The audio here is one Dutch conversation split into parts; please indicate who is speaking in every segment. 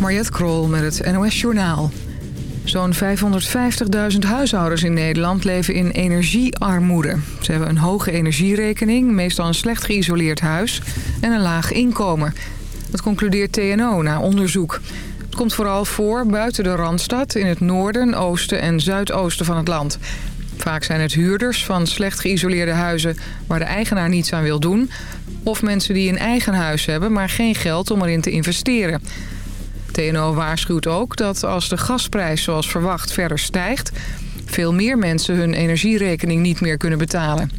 Speaker 1: Mariette Krol met het NOS Journaal. Zo'n 550.000 huishoudens in Nederland leven in energiearmoede. Ze hebben een hoge energierekening, meestal een slecht geïsoleerd huis en een laag inkomen. Dat concludeert TNO na onderzoek. Het komt vooral voor buiten de Randstad, in het noorden, oosten en zuidoosten van het land. Vaak zijn het huurders van slecht geïsoleerde huizen waar de eigenaar niets aan wil doen... of mensen die een eigen huis hebben, maar geen geld om erin te investeren... TNO waarschuwt ook dat als de gasprijs zoals verwacht verder stijgt... veel meer mensen hun energierekening niet meer kunnen betalen.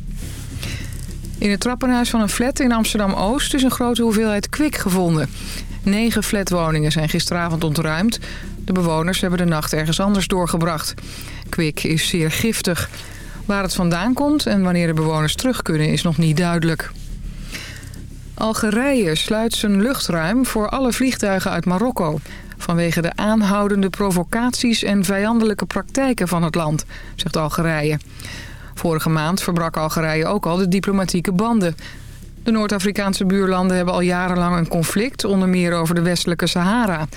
Speaker 1: In het trappenhuis van een flat in Amsterdam-Oost is een grote hoeveelheid kwik gevonden. Negen flatwoningen zijn gisteravond ontruimd. De bewoners hebben de nacht ergens anders doorgebracht. Kwik is zeer giftig. Waar het vandaan komt en wanneer de bewoners terug kunnen is nog niet duidelijk. Algerije sluit zijn luchtruim voor alle vliegtuigen uit Marokko... vanwege de aanhoudende provocaties en vijandelijke praktijken van het land, zegt Algerije. Vorige maand verbrak Algerije ook al de diplomatieke banden. De Noord-Afrikaanse buurlanden hebben al jarenlang een conflict... onder meer over de westelijke Sahara.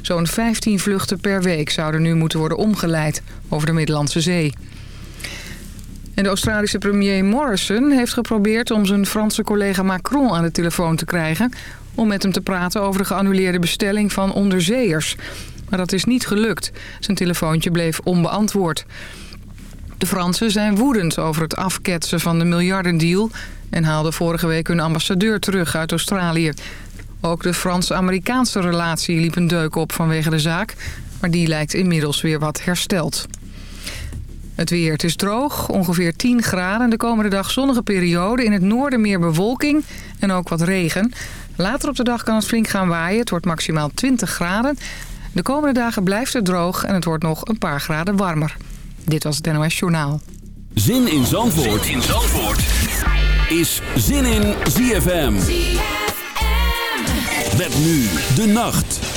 Speaker 1: Zo'n 15 vluchten per week zouden nu moeten worden omgeleid over de Middellandse Zee. De Australische premier Morrison heeft geprobeerd om zijn Franse collega Macron aan de telefoon te krijgen... om met hem te praten over de geannuleerde bestelling van onderzeeërs. Maar dat is niet gelukt. Zijn telefoontje bleef onbeantwoord. De Fransen zijn woedend over het afketsen van de miljardendeal... en haalden vorige week hun ambassadeur terug uit Australië. Ook de Frans-Amerikaanse relatie liep een deuk op vanwege de zaak... maar die lijkt inmiddels weer wat hersteld. Het weer, het is droog, ongeveer 10 graden. De komende dag zonnige periode. In het noorden meer bewolking en ook wat regen. Later op de dag kan het flink gaan waaien. Het wordt maximaal 20 graden. De komende dagen blijft het droog en het wordt nog een paar graden warmer. Dit was het NOS Journaal.
Speaker 2: Zin in Zandvoort, zin in Zandvoort. is Zin in ZFM. ZFM. Met nu de nacht.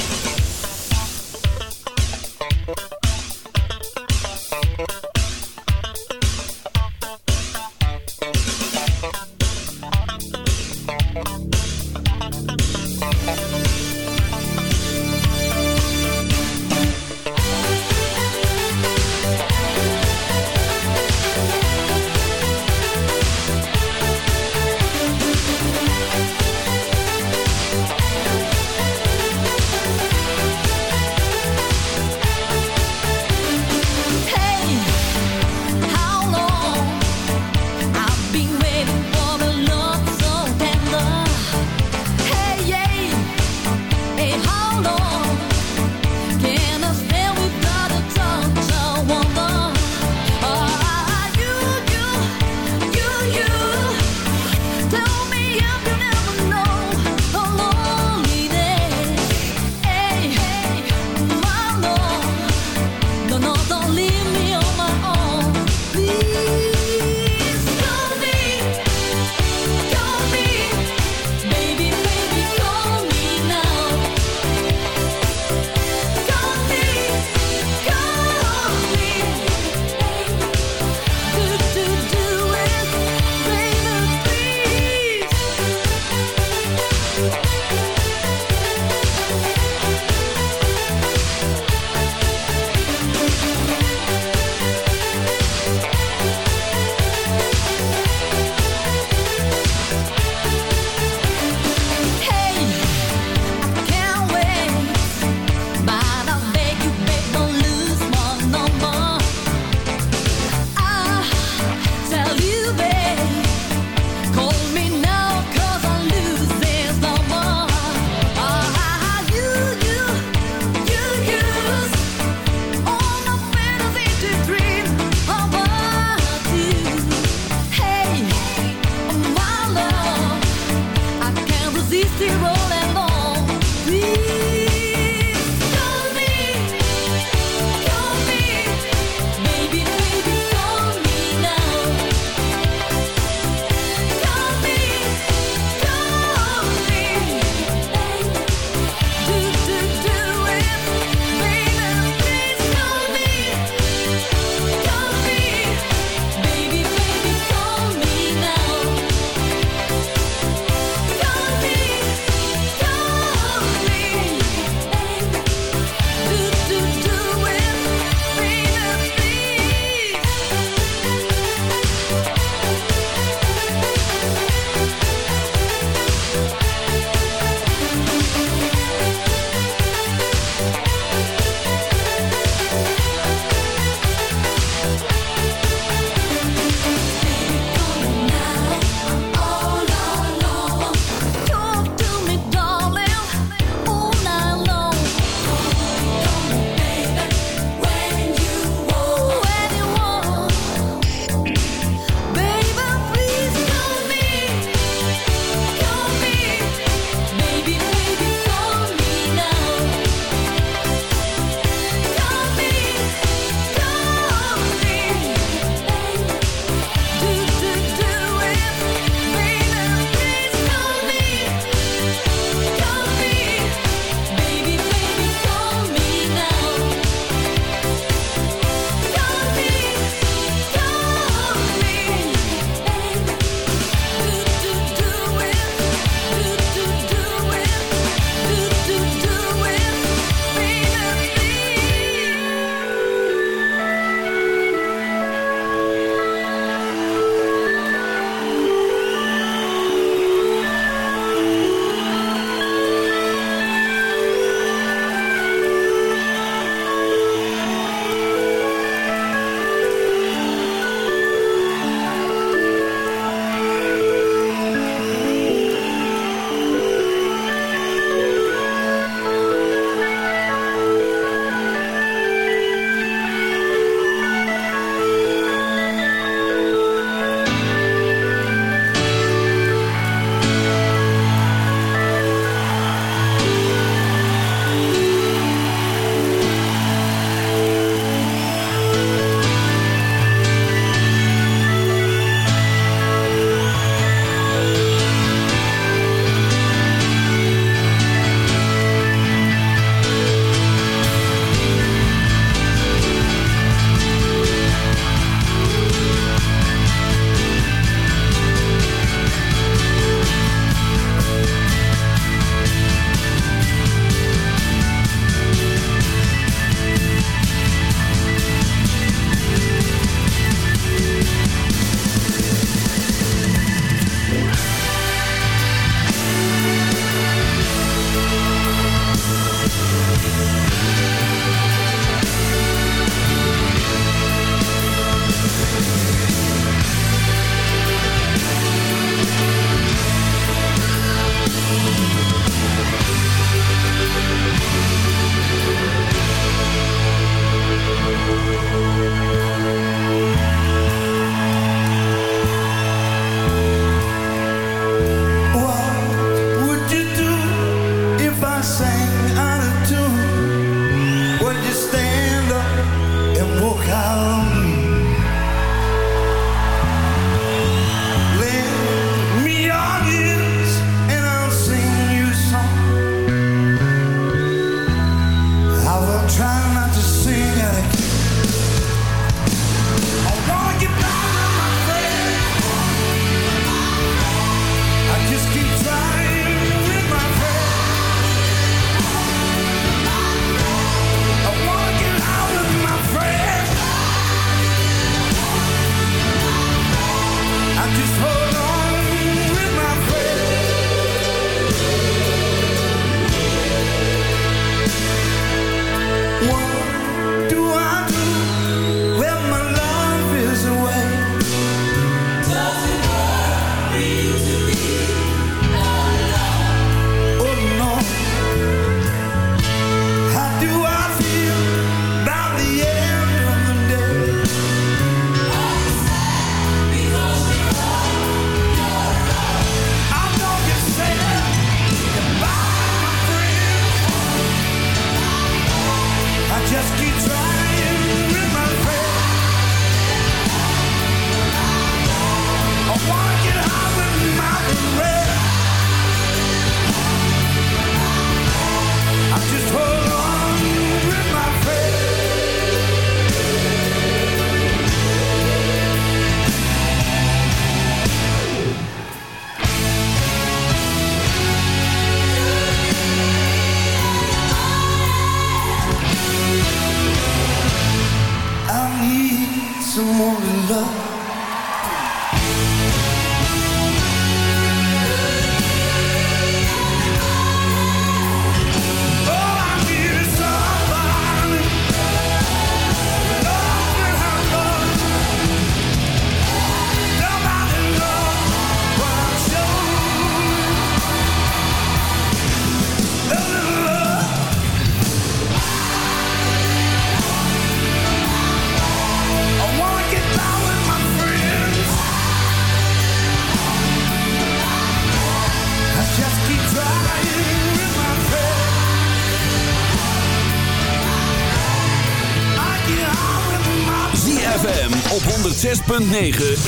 Speaker 3: 106.9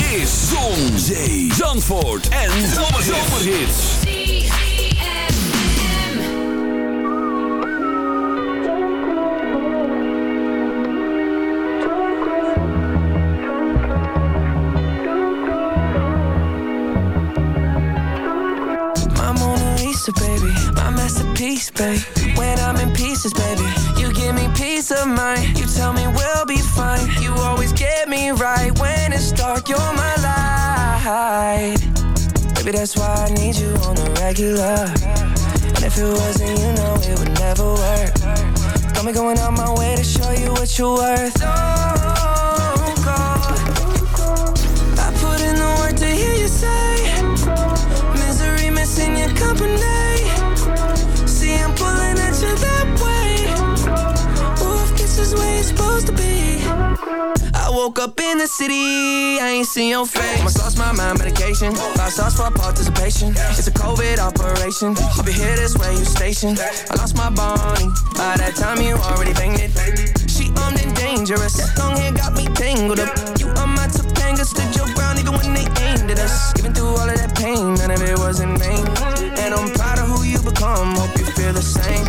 Speaker 4: baby. When I'm in pieces, baby, you give me peace of mind. You tell me we'll be fine. You always get me right when it's dark. You're my light. Baby, that's why I need you on the regular. And if it wasn't, you know it would never work. Got me going out my way to show you what you're worth. Oh, Don't go. I put in the work to hear you say. Misery missing your company. Is where you're supposed to be. I woke up in the city, I ain't seen your face. Almost lost my mind, medication. Five stars for participation. It's a COVID operation. I'll be here this way, you stationed. I lost my Bonnie. By that time, you already banged it. She armed and dangerous. Long hair got me tangled up. You on my Topanga, stood your ground even when they aimed at us. Even through all of that pain, none of it was in vain. And I'm proud of who you become. Hope you feel the same.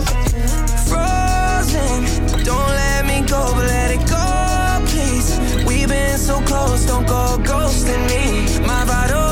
Speaker 4: Frozen, don't let go, but let it go, please. We've been so close, don't go ghosting me. My vital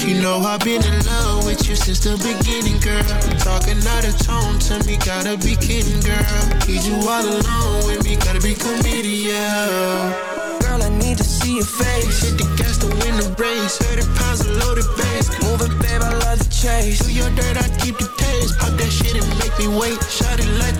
Speaker 5: girl? You know I've been in love with you since the beginning, girl. Talking out of tone to me, gotta be kidding, girl. Need you all alone with me, gotta be committed, yeah.
Speaker 4: Girl, I need to see your face.
Speaker 5: Hit the gas to win the race. 30 pounds of loaded bass.
Speaker 4: Move it, babe, I love the chase.
Speaker 5: Do your dirt, I keep the taste. Pop that shit and make me wait. Shot it like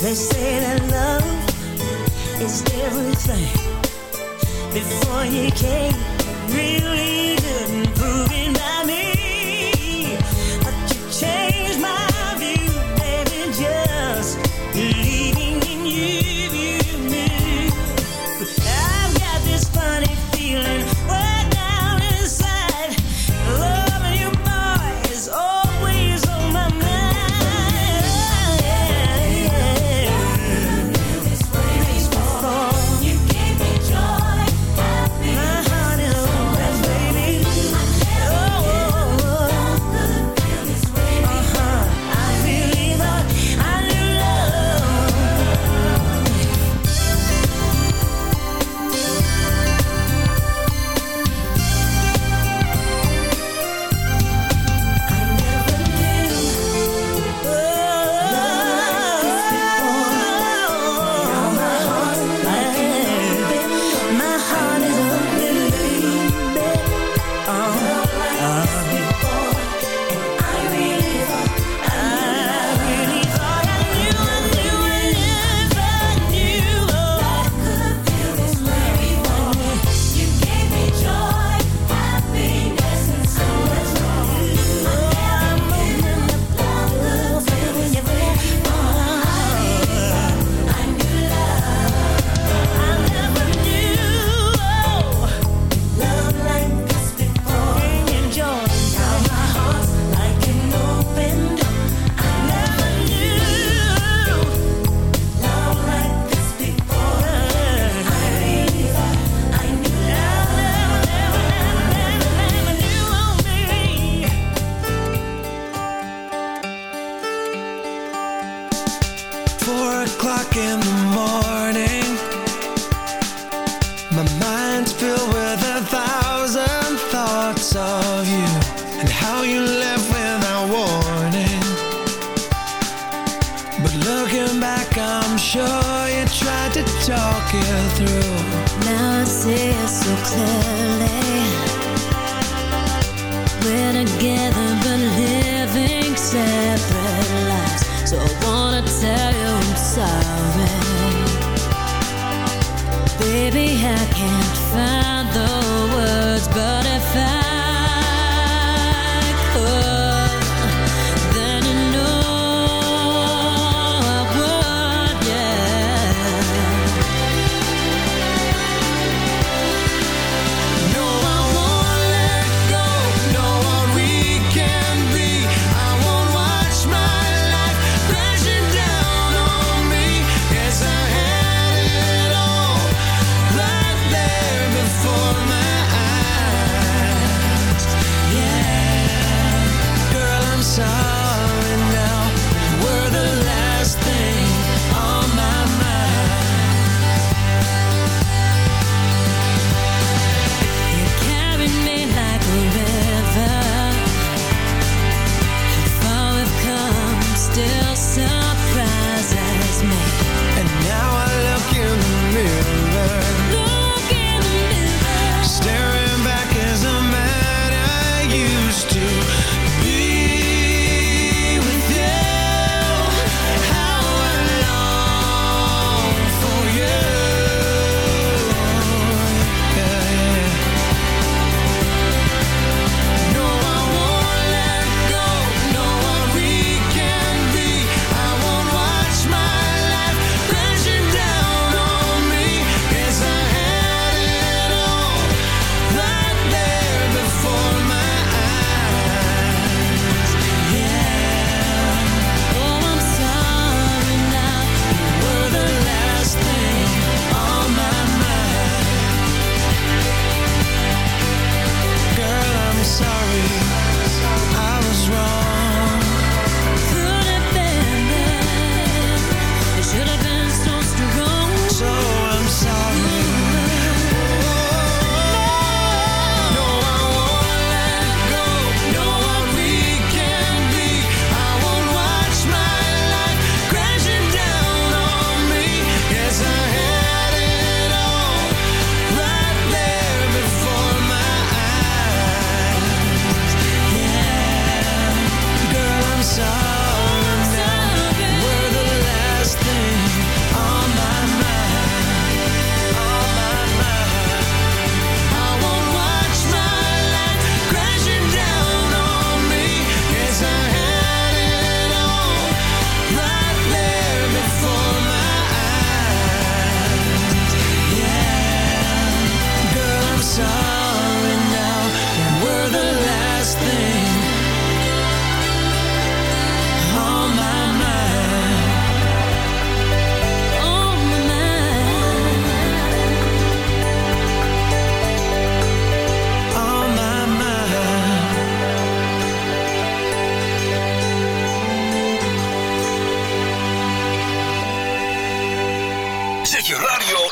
Speaker 6: They say that love is everything. Before you came, really good and proven by me.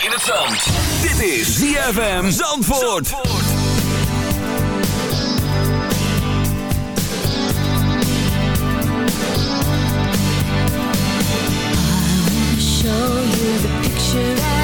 Speaker 6: In
Speaker 2: het zand. Dit is ZFM Zandvoort.
Speaker 7: Show you the picture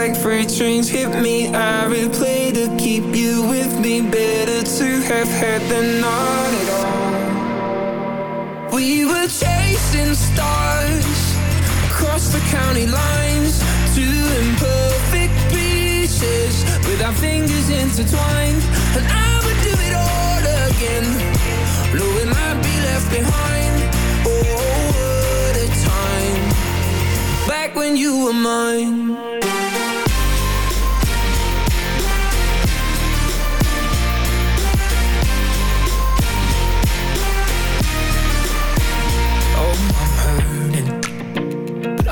Speaker 7: like
Speaker 4: freight trains hit me. I replay to keep you with me. Better to have had than not at all. We were chasing stars across the county lines, two imperfect pieces with our fingers intertwined. And I would do it all again, knowing I'd be left behind. Oh, what a time back when you were mine.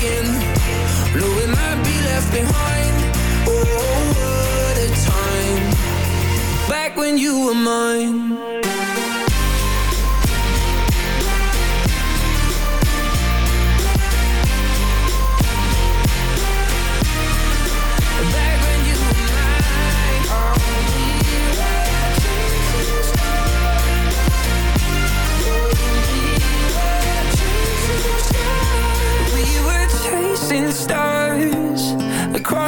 Speaker 4: again, knowing I'd be left behind. Oh, oh, what a time back when you were mine.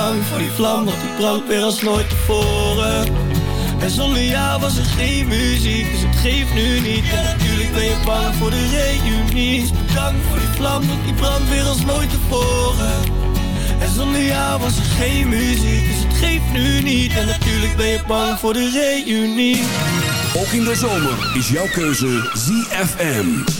Speaker 8: Bedankt voor die vlam, want die brandt weer als nooit tevoren. En zonder jou was er geen muziek, dus het geeft nu niet. En natuurlijk ben je bang voor de reunie. Bedankt voor die vlam, want die brandt weer als nooit tevoren. En zonder jou was er geen muziek, dus het geeft nu niet. En natuurlijk ben je bang voor de reunie.
Speaker 2: Ook in de zomer is jouw keuze ZFM.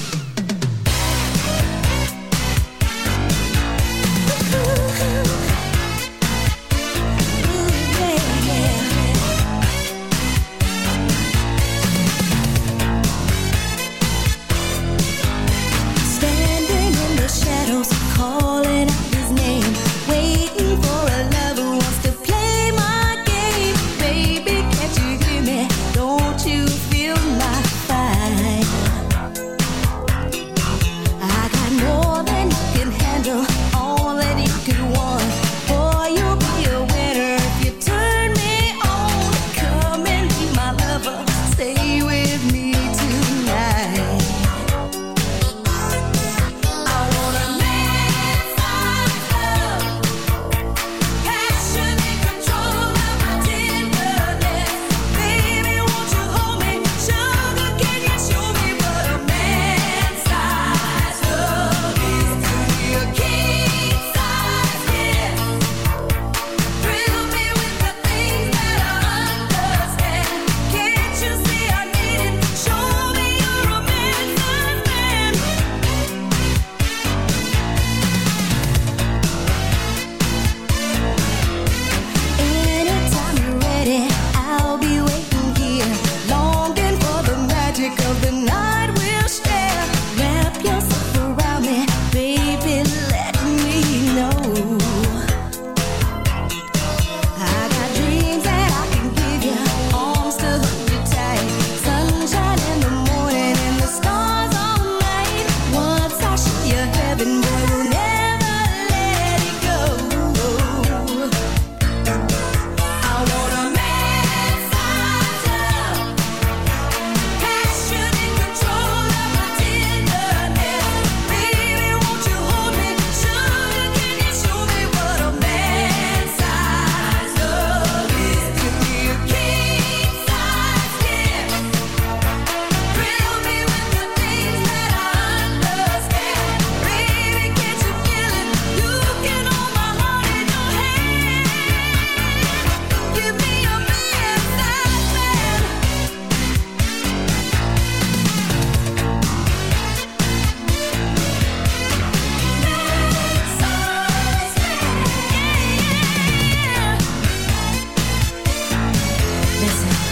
Speaker 9: listen.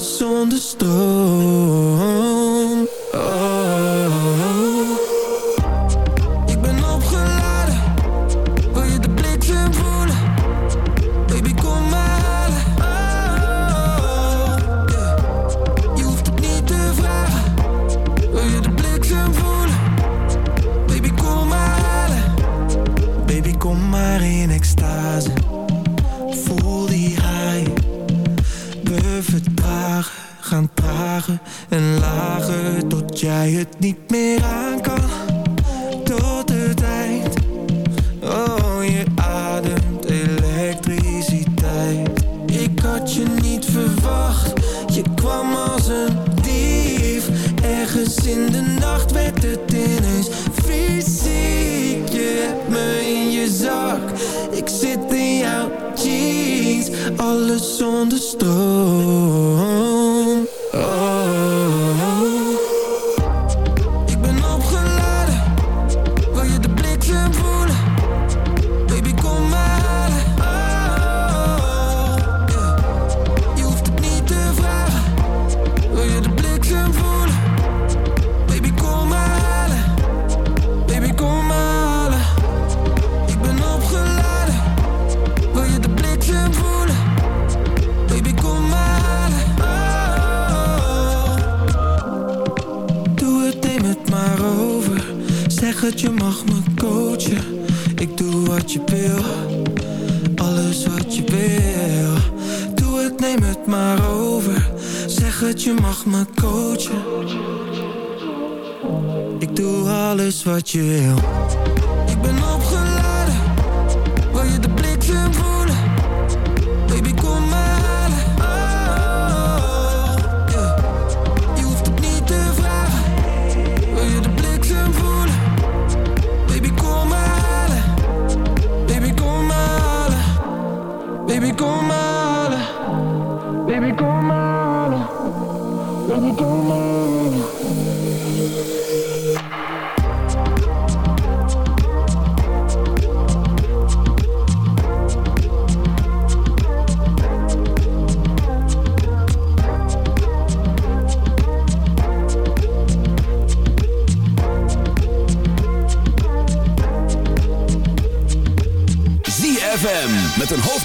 Speaker 9: zonder stroom. alles wat je wil